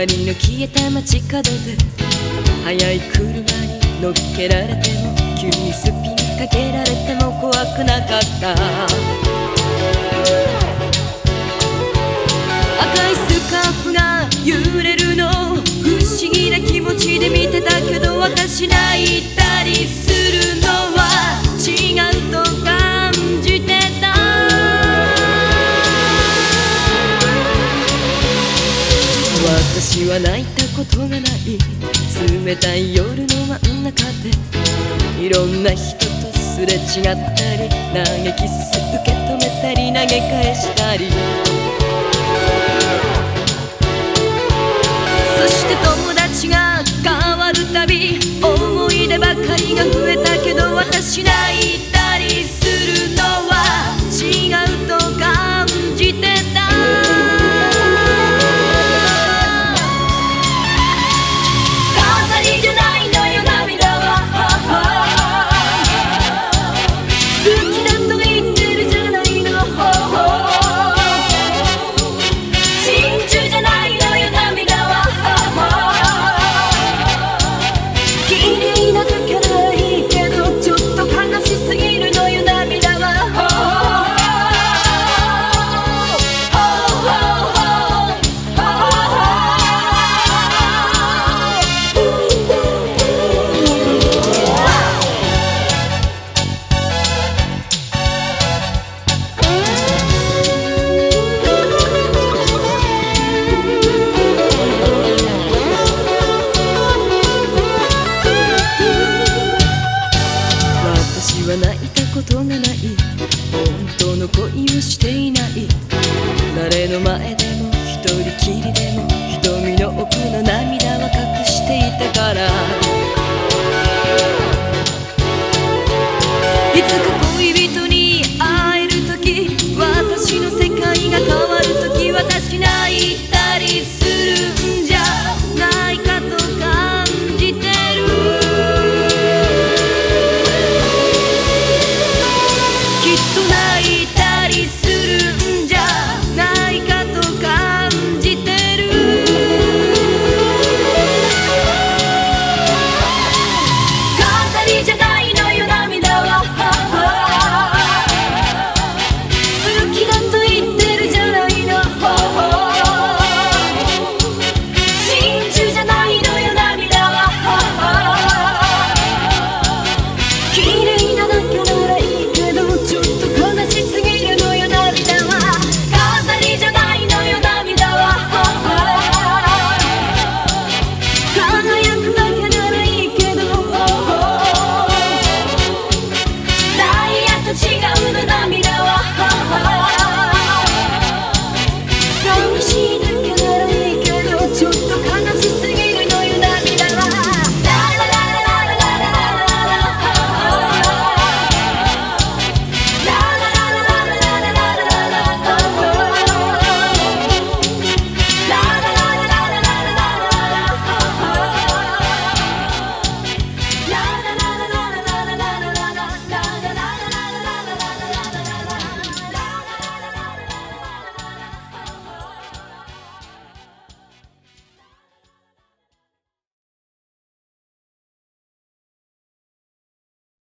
まりの消えた街角で速い車に乗っけられても急にスピンかけられても怖くなかった。赤いスカーフが揺れるの不思議な気持ちで見てたけど私泣いた。私は泣いたことがない。冷たい夜の真ん中で。いろんな人とすれ違ったり投げキス受け止めたり投げ返したり。そして友達が変わるたび思い出ばかりが増えたけど私泣いた。していない。誰の前でも一人きりでも瞳の奥の涙は隠していたから。いつか